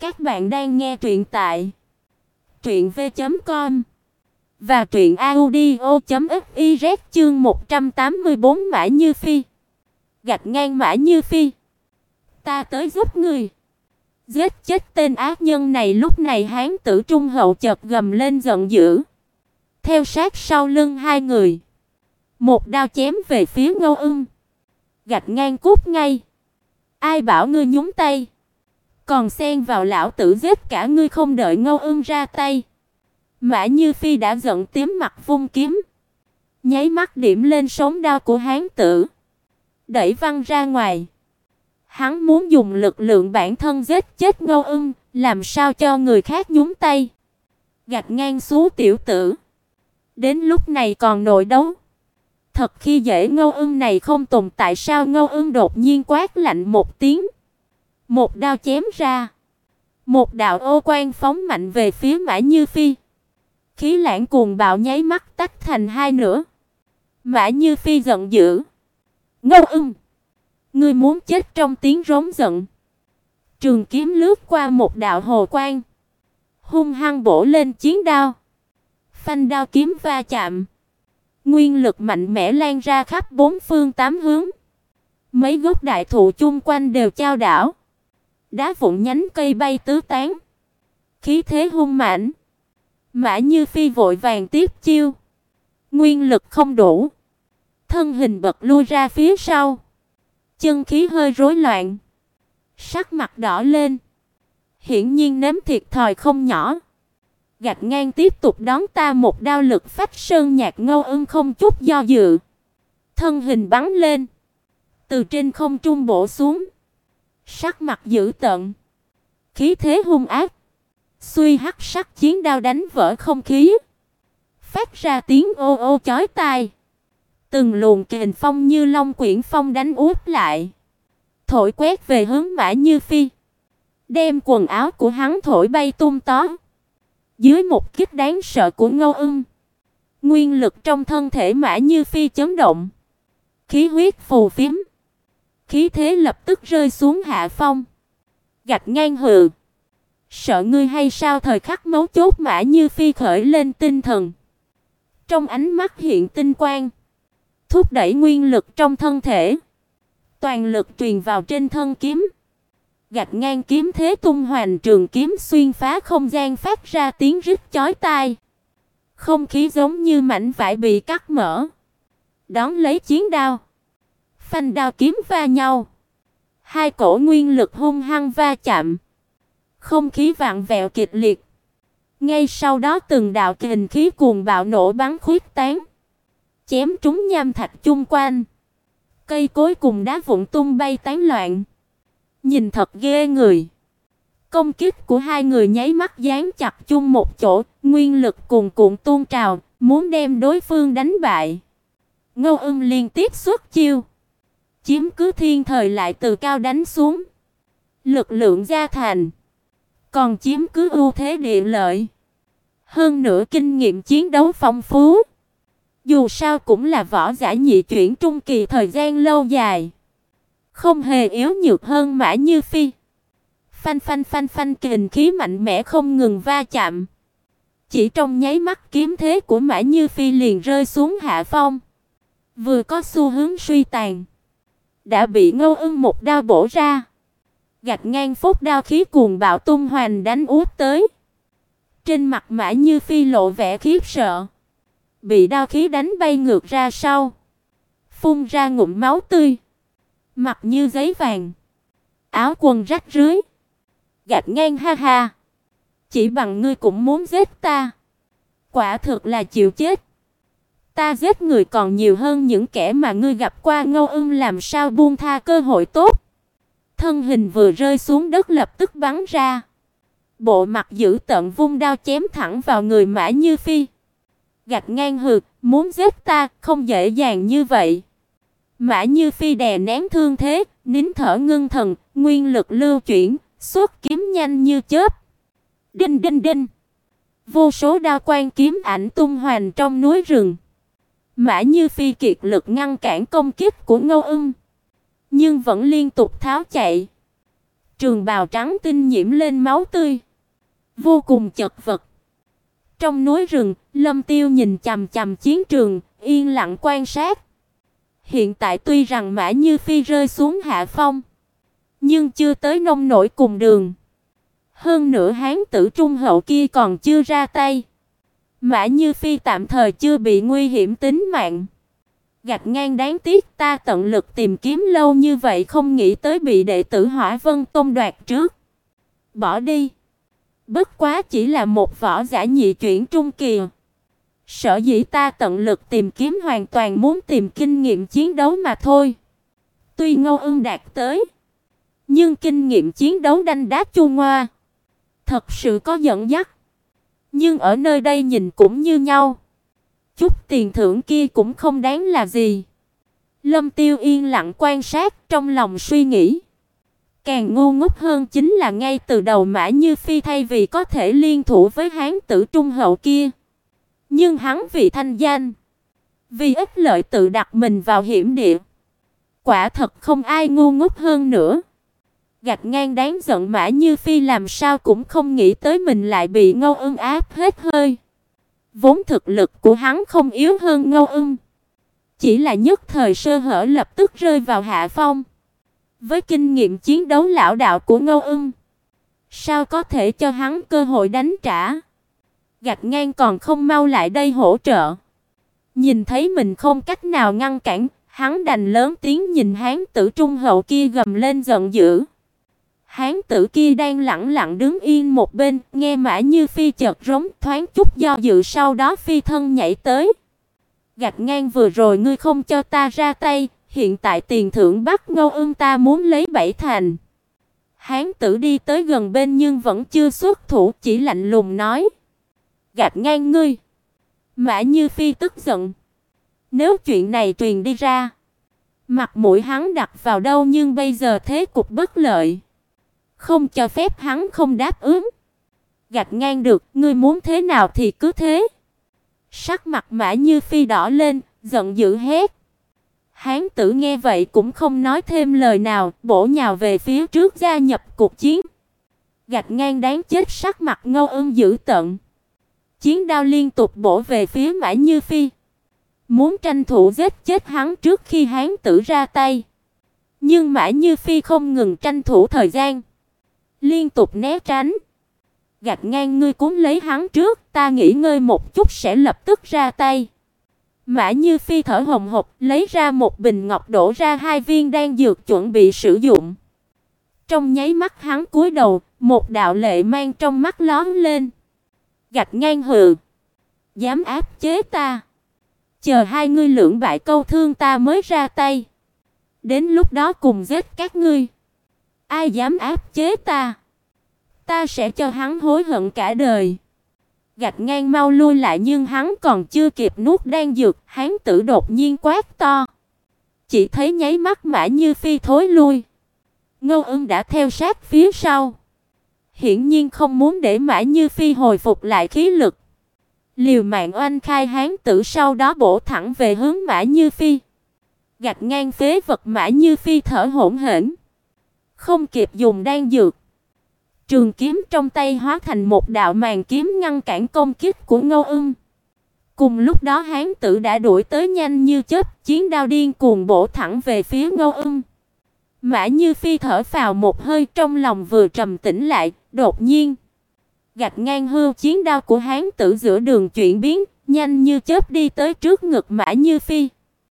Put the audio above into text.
Các bạn đang nghe truyện tại truyện v.com và truyện audio.fiz chương 184 Mã Như Phi. Gạch ngang Mã Như Phi. Ta tới giúp ngươi. Giết chết tên ác nhân này lúc này hán tử trung hậu chợt gầm lên giận dữ. Theo sát sau lưng hai người. Một đao chém về phía Ngô Ưng. Gạch ngang cút ngay. Ai bảo ngươi nhúng tay? Còn xen vào lão tử giết cả ngươi không đợi Ngô Ưng ra tay. Mã Như Phi đã giận tím mặt vung kiếm, nháy mắt điểm lên sống đao của hán tử, đẩy văng ra ngoài. Hắn muốn dùng lực lượng bản thân giết chết Ngô Ưng, làm sao cho người khác nhúng tay. Gạt ngang xuống tiểu tử. Đến lúc này còn nội đấu. Thật khi dễ Ngô Ưng này không tồn tại sao Ngô Ưng đột nhiên quát lạnh một tiếng. Một đao chém ra. Một đạo ô quang phóng mạnh về phía Mã Như Phi. Khí lãng cuồng bạo nháy mắt tách thành hai nửa. Mã Như Phi giận dữ. Ngô ưng! Ngươi muốn chết trong tiếng rống giận. Trường kiếm lướt qua một đạo hồ quang. Hung hăng bổ lên chiến đao. Phanh đao kiếm va chạm. Nguyên lực mạnh mẽ lan ra khắp bốn phương tám hướng. Mấy gốc đại thụ chung quanh đều chao đảo. Đá vụn nhánh cây bay tứ tán. Khí thế hung mãnh. Mã Như Phi vội vàng tiếp chiêu. Nguyên lực không đủ. Thân hình bật lui ra phía sau. Chân khí hơi rối loạn. Sắc mặt đỏ lên. Hiển nhiên nếm thiệt thòi không nhỏ. Gạt ngang tiếp tục đón ta một đao lực phách sơn nhạc ngâu ưng không chút do dự. Thân hình bắn lên. Từ trên không trung bổ xuống. Sắc mặt dữ tợn. Khí thế hung ác. Xuy hắc sắc chiến đao đánh vỡ không khí, phát ra tiếng ô ô chói tai. Từng luồng kình phong như long quyển phong đánh úp lại, thổi quét về hướng Mã Như Phi, đem quần áo của hắn thổi bay tung tó. Dưới một kích đáng sợ của Ngô Ưng, nguyên lực trong thân thể Mã Như Phi chấn động, khí huyết phù phiếm, khí thế lập tức rơi xuống hạ phong. Gạch ngang hừ Sợ ngươi hay sao thời khắc mấu chốt Mã Như Phi khởi lên tinh thần. Trong ánh mắt hiện tinh quang, thúc đẩy nguyên lực trong thân thể, toàn lực truyền vào trên thân kiếm. gạch ngang kiếm thế tung hoành trường kiếm xuyên phá không gian phát ra tiếng rít chói tai. Không khí giống như mảnh vải bị cắt mở. Đón lấy chiến đao, phanh đao kiếm va nhau. Hai cổ nguyên lực hung hăng va chạm. Không khí vạn vẹo kịch liệt. Ngay sau đó từng đạo kình khí cuồng bạo nổ bắn khuyết tán, chém trúng nham thạch chung quanh. Cây cối cùng đá vụn tung bay tán loạn. Nhìn thật ghê người. Công kích của hai người nháy mắt dán chặt chung một chỗ, nguyên lực cuồn cuộn tuôn trào, muốn đem đối phương đánh bại. Ngô Ưng liên tiếp xuất chiêu, chiếm cứ thiên thời lại từ cao đánh xuống. Lực lượng gia thành, còn chiếm cứ ưu thế địa lợi. Hơn nữa kinh nghiệm chiến đấu phong phú. Dù sao cũng là võ giả nhị chuyển trung kỳ thời gian lâu dài, không hề yếu nhược hơn Mã Như Phi. Phanh phanh phanh phanh kình khí mạnh mẽ không ngừng va chạm. Chỉ trong nháy mắt kiếm thế của Mã Như Phi liền rơi xuống hạ phong, vừa có xu hướng suy tàn, đã bị Ngô Ưng một đao bổ ra gạt ngang phốc đao khí cuồng bạo tung hoành đánh út tới. Trên mặt Mã Như Phi lộ vẻ khiếp sợ, bị đao khí đánh bay ngược ra sau, phun ra ngụm máu tươi, mặt như giấy vàng, áo quần rách rưới. Gạt ngang ha ha, chỉ bằng ngươi cũng muốn giết ta. Quả thực là chịu chết. Ta giết người còn nhiều hơn những kẻ mà ngươi gặp qua Ngô Ưng làm sao buông tha cơ hội tốt. Thân hình vừa rơi xuống đất lập tức bắn ra. Bộ mặt giữ tận vung đao chém thẳng vào người Mã Như Phi. Gạt ngang hừ, muốn giết ta không dễ dàng như vậy. Mã Như Phi đè nén thương thế, nín thở ngưng thần, nguyên lực lưu chuyển, xuất kiếm nhanh như chớp. Đinh đinh đinh. Vô số đao quang kiếm ảnh tung hoành trong núi rừng. Mã Như Phi kiệt lực ngăn cản công kích của Ngô Ưng nhưng vẫn liên tục tháo chạy. Trường bào trắng tinh nhiễm lên máu tươi, vô cùng chật vật. Trong núi rừng, Lâm Tiêu nhìn chằm chằm chiến trường, yên lặng quan sát. Hiện tại tuy rằng Mã Như Phi rơi xuống hạ phong, nhưng chưa tới nông nổi cùng đường. Hơn nữa hán tử trung hậu kia còn chưa ra tay. Mã Như Phi tạm thời chưa bị nguy hiểm tính mạng. Gạt ngang đáng tiếc ta tận lực tìm kiếm lâu như vậy không nghĩ tới bị đệ tử Hỏa Vân Tông đoạt trước. Bỏ đi. Bất quá chỉ là một võ giả nhị chuyển trung kỳ. Sở dĩ ta tận lực tìm kiếm hoàn toàn muốn tìm kinh nghiệm chiến đấu mà thôi. Tuy Ngô Ưng đạt tới, nhưng kinh nghiệm chiến đấu đanh đá chu ngoa, thật sự có dẫn dắt. Nhưng ở nơi đây nhìn cũng như nhau. Chút tiền thưởng kia cũng không đáng là gì. Lâm Tiêu yên lặng quan sát, trong lòng suy nghĩ. Càng ngu ngốc hơn chính là ngay từ đầu Mã Như Phi thay vì có thể liên thủ với hán tử trung hậu kia, nhưng hắn vì thanh danh, vì ích lợi tự đặt mình vào hiểm địa. Quả thật không ai ngu ngốc hơn nữa. Gạt ngang đáng giận Mã Như Phi làm sao cũng không nghĩ tới mình lại bị Ngâu Ưng áp hết hơi. Vốn thực lực của hắn không yếu hơn Ngâu Ưng, chỉ là nhất thời sơ hở lập tức rơi vào hạ phong. Với kinh nghiệm chiến đấu lão đạo của Ngâu Ưng, sao có thể cho hắn cơ hội đánh trả? Gạt ngang còn không mau lại đây hỗ trợ. Nhìn thấy mình không cách nào ngăn cản, hắn đành lớn tiếng nhìn hán tử trung hậu kia gầm lên giận dữ. Hán tử kia đang lặng lặng đứng yên một bên, nghe Mã Như Phi chợt rống thoáng chút do dự sau đó phi thân nhảy tới. Gạt ngang vừa rồi ngươi không cho ta ra tay, hiện tại tiền thưởng bắt Ngâu Ưng ta muốn lấy bảy thành. Hán tử đi tới gần bên nhưng vẫn chưa xuất thủ, chỉ lạnh lùng nói: "Gạt ngang ngươi." Mã Như Phi tức giận. Nếu chuyện này truyền đi ra, mặt mũi hắn đặt vào đâu nhưng bây giờ thế cục bất lợi, không cho phép hắn không đáp ứng. Gạt ngang được, ngươi muốn thế nào thì cứ thế. Sắc mặt Mã Như Phi đỏ lên, giận dữ hét. Hán tử nghe vậy cũng không nói thêm lời nào, bổ nhào về phía trước gia nhập cuộc chiến. gạt ngang đáng chết sắc mặt Ngâu Ưng dữ tợn. Chiến đao liên tục bổ về phía Mã Như Phi, muốn tranh thủ giết chết hắn trước khi hán tử ra tay. Nhưng Mã Như Phi không ngừng tranh thủ thời gian, liên tục né tránh. Gạch ngang ngươi cuốn lấy hắn trước, ta nghỉ ngơi một chút sẽ lập tức ra tay. Mã Như Phi thở hồng hộc, lấy ra một bình ngọc đổ ra hai viên đan dược chuẩn bị sử dụng. Trong nháy mắt hắn cúi đầu, một đạo lệ mang trong mắt lóe lên. Gạch ngang hừ, dám áp chế ta. Chờ hai ngươi lưỡng bại câu thương ta mới ra tay. Đến lúc đó cùng giết các ngươi. Ai dám áp chế ta, ta sẽ cho hắn hối hận cả đời gạch ngang mau lui lại nhưng hắn còn chưa kịp nuốt đan dược, hắn tử đột nhiên quát to. Chỉ thấy nháy mắt Mã Như Phi thối lui. Ngô Ưng đã theo sát phía sau. Hiển nhiên không muốn để Mã Như Phi hồi phục lại khí lực. Liều mạng oanh khai hán tử sau đó bổ thẳng về hướng Mã Như Phi. Gạch ngang phế vật Mã Như Phi thở hổn hển. Không kịp dùng đan dược. Trường kiếm trong tay hóa thành một đạo màn kiếm ngăn cản công kích của Ngô Ưng. Cùng lúc đó hán tử đã đuổi tới nhanh như chớp, chiến đao điên cuồng bổ thẳng về phía Ngô Ưng. Mã Như Phi thở phào một hơi trong lòng vừa trầm tĩnh lại, đột nhiên gạt ngang hưu chiến đao của hán tử giữa đường chuyển biến, nhanh như chớp đi tới trước ngực Mã Như Phi.